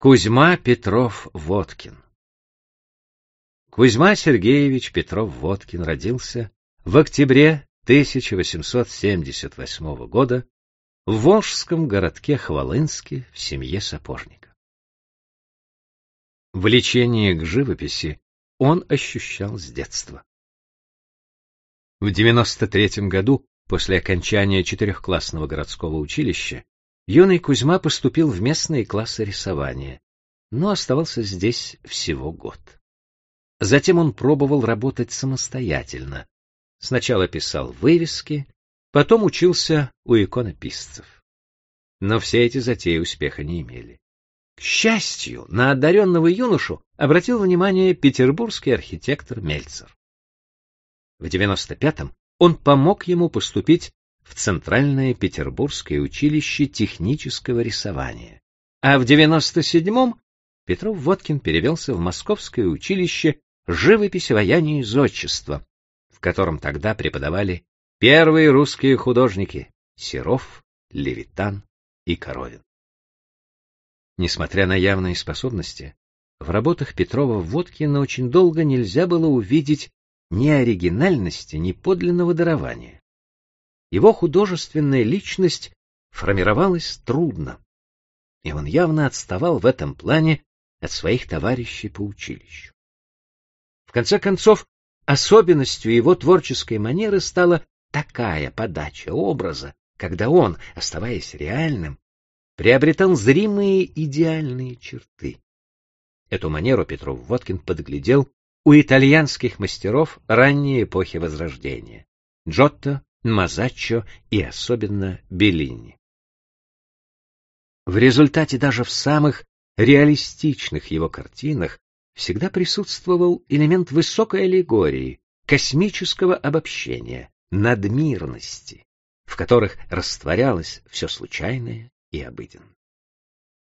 Кузьма Петров-Водкин Кузьма Сергеевич Петров-Водкин родился в октябре 1878 года в волжском городке Хвалынске в семье сапожника. Влечение к живописи он ощущал с детства. В 93 году, после окончания четырехклассного городского училища, юный Кузьма поступил в местные классы рисования, но оставался здесь всего год. Затем он пробовал работать самостоятельно. Сначала писал вывески, потом учился у иконописцев. Но все эти затеи успеха не имели. К счастью, на одаренного юношу обратил внимание петербургский архитектор Мельцер. В 95-м он помог ему поступить в Центральное Петербургское училище технического рисования, а в 97-м Петров-Водкин перевелся в Московское училище живопись, вояния зодчества, в котором тогда преподавали первые русские художники Серов, Левитан и Коровин. Несмотря на явные способности, в работах Петрова-Водкина очень долго нельзя было увидеть ни оригинальности, ни подлинного дарования. Его художественная личность формировалась трудно, и он явно отставал в этом плане от своих товарищей по училищу. В конце концов, особенностью его творческой манеры стала такая подача образа, когда он, оставаясь реальным, приобретал зримые идеальные черты. Эту манеру Петров Водкин подглядел у итальянских мастеров ранней эпохи Возрождения — Джотто, Мазаччо и особенно Беллини. В результате даже в самых реалистичных его картинах всегда присутствовал элемент высокой аллегории, космического обобщения, надмирности, в которых растворялось все случайное и обыденное.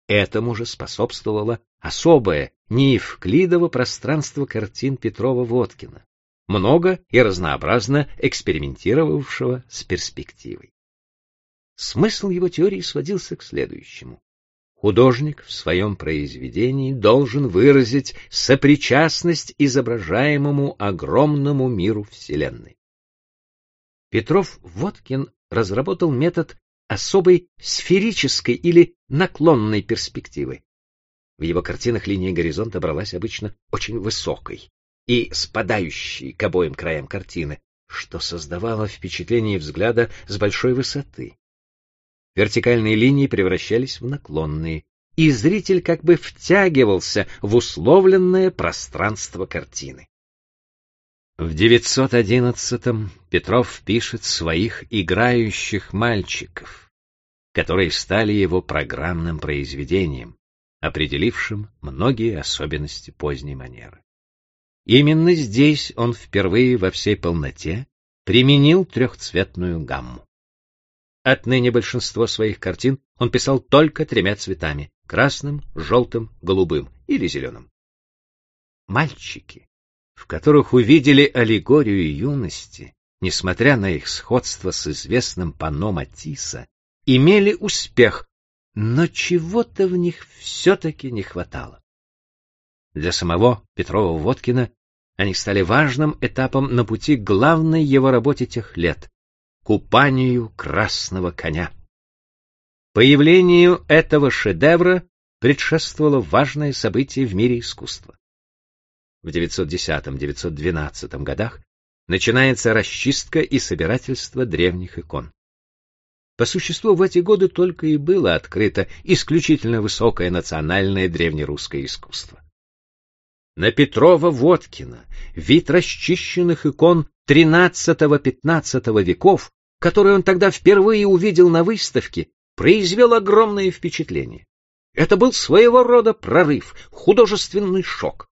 Этому же способствовало особое неевклидово пространство картин Петрова-Водкина, много и разнообразно экспериментировавшего с перспективой. Смысл его теории сводился к следующему. Художник в своем произведении должен выразить сопричастность изображаемому огромному миру Вселенной. Петров-Водкин разработал метод особой сферической или наклонной перспективы. В его картинах линия горизонта бралась обычно очень высокой и спадающей к обоим краям картины, что создавало впечатление взгляда с большой высоты. Вертикальные линии превращались в наклонные, и зритель как бы втягивался в условленное пространство картины. В 911-м Петров пишет своих играющих мальчиков, которые стали его программным произведением, определившим многие особенности поздней манеры. Именно здесь он впервые во всей полноте применил трехцветную гамму. Отныне большинство своих картин он писал только тремя цветами — красным, желтым, голубым или зеленым. Мальчики в которых увидели аллегорию юности, несмотря на их сходство с известным панно Матисса, имели успех, но чего-то в них все-таки не хватало. Для самого Петрова-Водкина они стали важным этапом на пути к главной его работе тех лет — купанию красного коня. Появлению этого шедевра предшествовало важное событие в мире искусства в 910-912 годах начинается расчистка и собирательство древних икон. По существу в эти годы только и было открыто исключительно высокое национальное древнерусское искусство. На Петрова-Водкина вид расчищенных икон XIII-XV веков, которые он тогда впервые увидел на выставке, произвел огромное впечатление. Это был своего рода прорыв, художественный шок.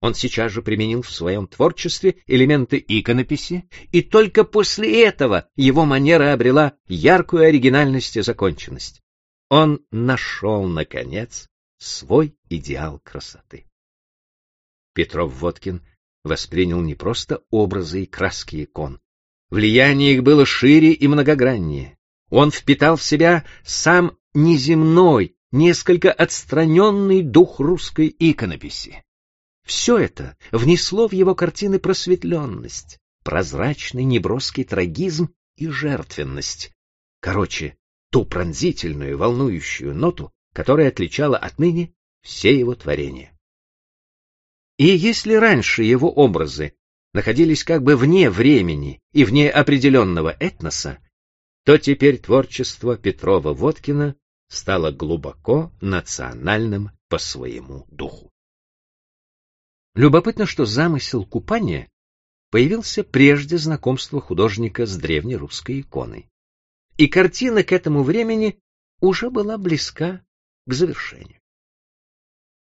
Он сейчас же применил в своем творчестве элементы иконописи, и только после этого его манера обрела яркую оригинальность и законченность. Он нашел, наконец, свой идеал красоты. Петров-Водкин воспринял не просто образы и краски икон. Влияние их было шире и многограннее. Он впитал в себя сам неземной, несколько отстраненный дух русской иконописи. Все это внесло в его картины просветленность, прозрачный неброский трагизм и жертвенность. Короче, ту пронзительную, волнующую ноту, которая отличала отныне все его творения. И если раньше его образы находились как бы вне времени и вне определенного этноса, то теперь творчество Петрова-Водкина стало глубоко национальным по своему духу. Любопытно, что замысел купания появился прежде знакомства художника с древнерусской иконой. И картина к этому времени уже была близка к завершению.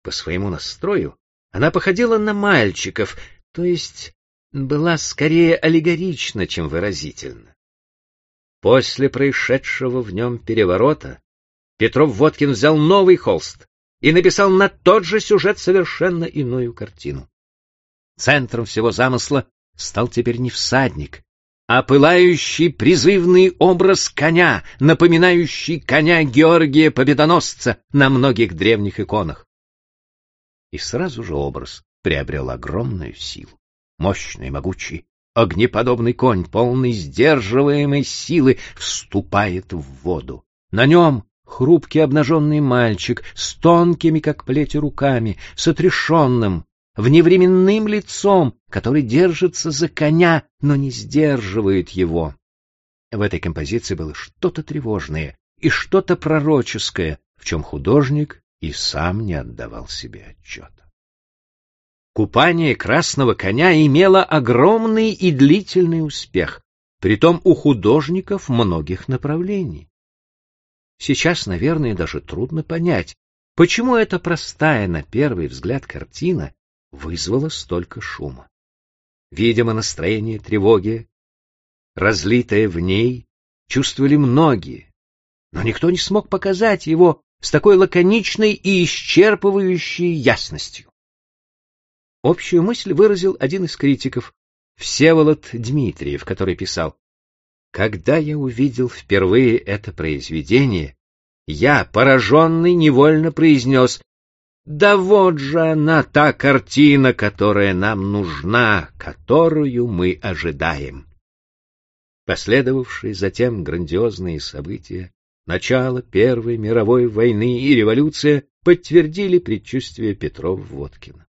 По своему настрою она походила на мальчиков, то есть была скорее аллегорична, чем выразительна. После происшедшего в нем переворота Петров-Водкин взял новый холст и написал на тот же сюжет совершенно иную картину. Центром всего замысла стал теперь не всадник, а пылающий призывный образ коня, напоминающий коня Георгия Победоносца на многих древних иконах. И сразу же образ приобрел огромную силу. Мощный, могучий, огнеподобный конь, полный сдерживаемой силы, вступает в воду. На нем хрупкий обнаженный мальчик с тонкими, как плети, руками, с отрешенным, вневременным лицом, который держится за коня, но не сдерживает его. В этой композиции было что-то тревожное и что-то пророческое, в чем художник и сам не отдавал себе отчета. Купание красного коня имело огромный и длительный успех, притом у художников многих направлений. Сейчас, наверное, даже трудно понять, почему эта простая на первый взгляд картина вызвала столько шума. Видимо, настроение тревоги, разлитое в ней, чувствовали многие, но никто не смог показать его с такой лаконичной и исчерпывающей ясностью. Общую мысль выразил один из критиков, Всеволод Дмитриев, который писал, «Когда я увидел впервые это произведение, я, пораженный, невольно произнес, да вот же она, та картина, которая нам нужна, которую мы ожидаем. Последовавшие затем грандиозные события, начало Первой мировой войны и революция подтвердили предчувствие Петрова-Водкина.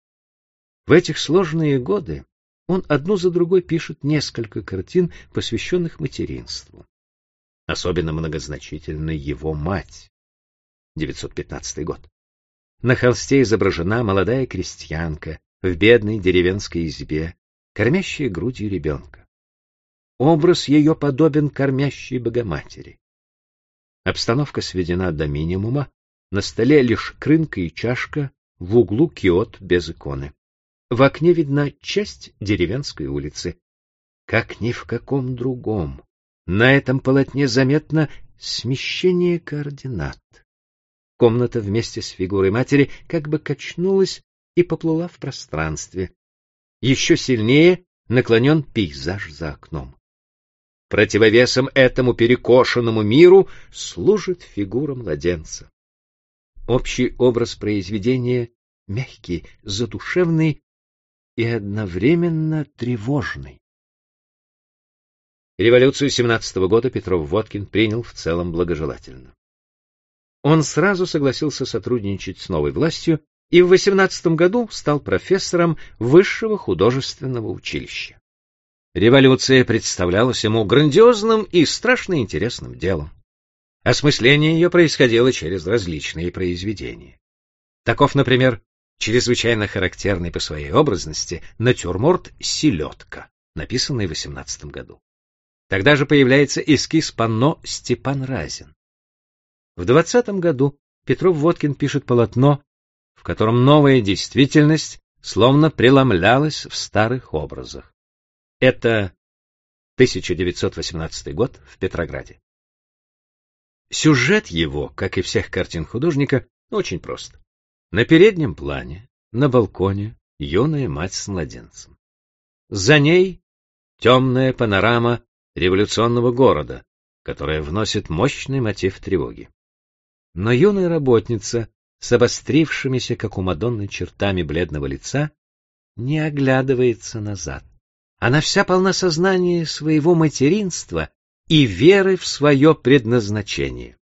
В этих сложные годы он одну за другой пишет несколько картин, посвященных материнству. Особенно многозначительна его мать. 915 год. На холсте изображена молодая крестьянка в бедной деревенской избе, кормящая грудью ребенка. Образ ее подобен кормящей Богоматери. Обстановка сведена до минимума, на столе лишь крынка и чашка, в углу киот без иконы. В окне видна часть деревенской улицы. Как ни в каком другом. На этом полотне заметно смещение координат. Комната вместе с фигурой матери как бы качнулась и поплыла в пространстве. Еще сильнее наклонен пейзаж за окном. Противовесом этому перекошенному миру служит фигура младенца. Общий образ произведения мягкий, задушевный и одновременно тревожный. Революцию 17 -го года Петров-Водкин принял в целом благожелательно. Он сразу согласился сотрудничать с новой властью и в 18 году стал профессором Высшего художественного училища. Революция представлялась ему грандиозным и страшно интересным делом. Осмысление ее происходило через различные произведения. Таков, например, чрезвычайно характерный по своей образности натюрморт «Селедка», написанный в 18 году. Тогда же появляется эскиз панно «Степан Разин». В двадцатом году Петров-Водкин пишет полотно, в котором новая действительность словно преломлялась в старых образах. Это 1918 год в Петрограде. Сюжет его, как и всех картин художника, очень прост. На переднем плане, на балконе, юная мать с младенцем. За ней темная панорама революционного города, которая вносит мощный мотив тревоги. Но юная работница с обострившимися, как у Мадонны, чертами бледного лица не оглядывается назад. Она вся полна сознания своего материнства и веры в свое предназначение.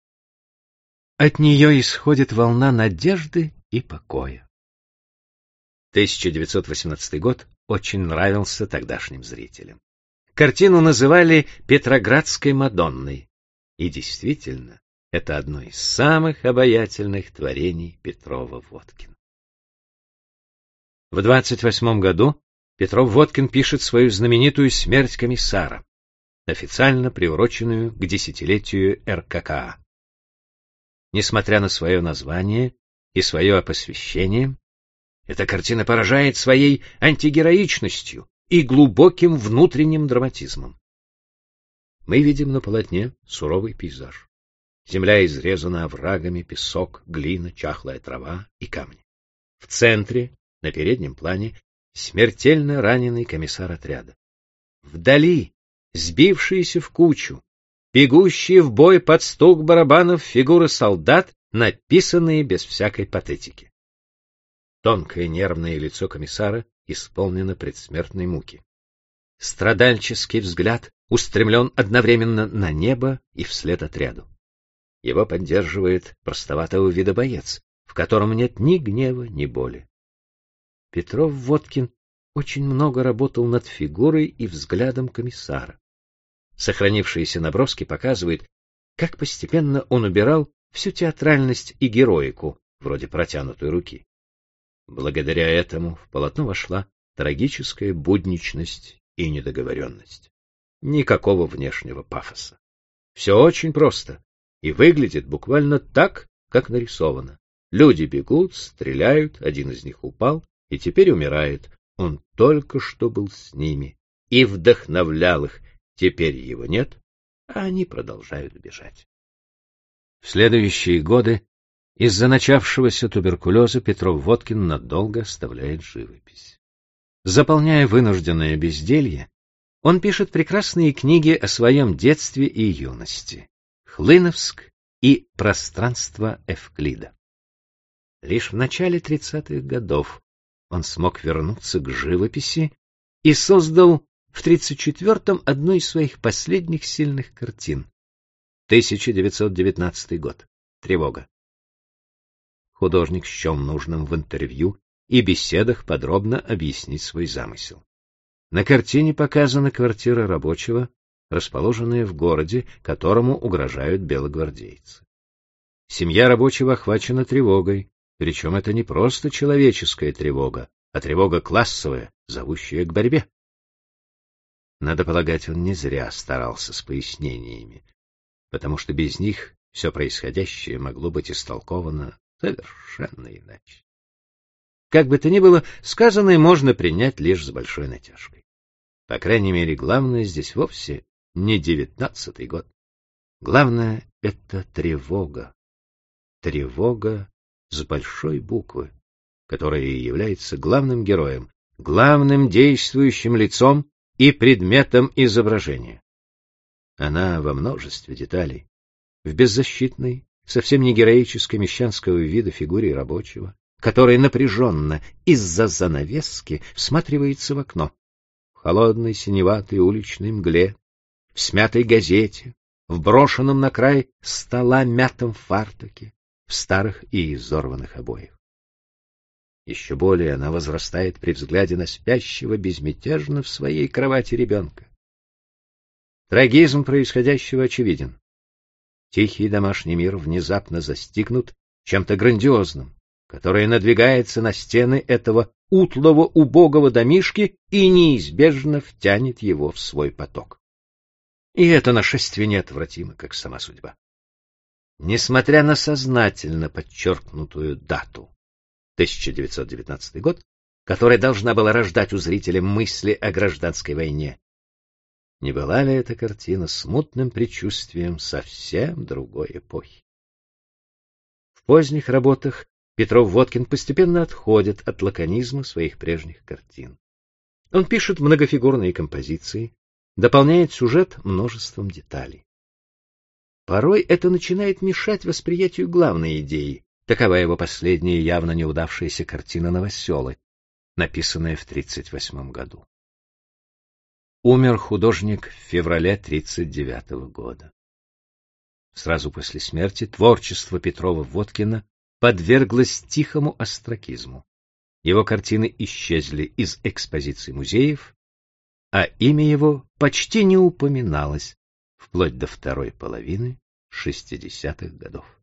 От нее исходит волна надежды и покоя. 1918 год очень нравился тогдашним зрителям. Картину называли «Петроградской Мадонной». И действительно, это одно из самых обаятельных творений Петрова-Водкина. В 28 году Петров-Водкин пишет свою знаменитую «Смерть комиссара», официально приуроченную к десятилетию РККА. Несмотря на свое название и свое посвящение, эта картина поражает своей антигероичностью и глубоким внутренним драматизмом. Мы видим на полотне суровый пейзаж. Земля изрезана оврагами, песок, глина, чахлая трава и камни. В центре, на переднем плане, смертельно раненый комиссар отряда. Вдали, сбившиеся в кучу, бегущие в бой под стук барабанов фигуры солдат, написанные без всякой патетики. Тонкое нервное лицо комиссара исполнено предсмертной муки. Страдальческий взгляд устремлен одновременно на небо и вслед отряду. Его поддерживает простоватого вида боец, в котором нет ни гнева, ни боли. Петров-Водкин очень много работал над фигурой и взглядом комиссара. Сохранившиеся наброски показывают, как постепенно он убирал всю театральность и героику, вроде протянутой руки. Благодаря этому в полотно вошла трагическая будничность и недоговоренность. Никакого внешнего пафоса. Все очень просто и выглядит буквально так, как нарисовано. Люди бегут, стреляют, один из них упал и теперь умирает. Он только что был с ними и вдохновлял их. Теперь его нет, а они продолжают бежать. В следующие годы из-за начавшегося туберкулеза Петров-Водкин надолго оставляет живопись. Заполняя вынужденное безделье, он пишет прекрасные книги о своем детстве и юности «Хлыновск» и «Пространство Эвклида». Лишь в начале 30-х годов он смог вернуться к живописи и создал в 34-м одну из своих последних сильных картин. 1919 год. Тревога художник счел нужным в интервью и беседах подробно объяснить свой замысел. На картине показана квартира рабочего, расположенная в городе, которому угрожают белогвардейцы. Семья рабочего охвачена тревогой, причем это не просто человеческая тревога, а тревога классовая, зовущая к борьбе. Надо полагать, он не зря старался с пояснениями, потому что без них все происходящее могло быть истолковано Совершенно иначе. Как бы то ни было, сказанное можно принять лишь с большой натяжкой. По крайней мере, главное здесь вовсе не девятнадцатый год. Главное — это тревога. Тревога с большой буквы, которая является главным героем, главным действующим лицом и предметом изображения. Она во множестве деталей, в беззащитной, совсем не героической мещанского вида фигуре рабочего, который напряженно из-за занавески всматривается в окно. В холодной синеватой уличной мгле, в смятой газете, в брошенном на край стола мятом фартуке, в старых и изорванных обоях. Еще более она возрастает при взгляде на спящего безмятежно в своей кровати ребенка. Трагизм происходящего очевиден. Тихий домашний мир внезапно застигнут чем-то грандиозным, которое надвигается на стены этого утлого убогого домишки и неизбежно втянет его в свой поток. И это нашествие неотвратимо, как сама судьба. Несмотря на сознательно подчеркнутую дату, 1919 год, которая должна была рождать у зрителя мысли о гражданской войне, не была ли эта картина смутным предчувствием совсем другой эпохи? В поздних работах Петров-Водкин постепенно отходит от лаконизма своих прежних картин. Он пишет многофигурные композиции, дополняет сюжет множеством деталей. Порой это начинает мешать восприятию главной идеи. Такова его последняя явно неудавшаяся картина «Новоселы», написанная в 1938 году. Умер художник в феврале 1939 года. Сразу после смерти творчество Петрова-Водкина подверглось тихому остракизму. Его картины исчезли из экспозиций музеев, а имя его почти не упоминалось вплоть до второй половины 60-х годов.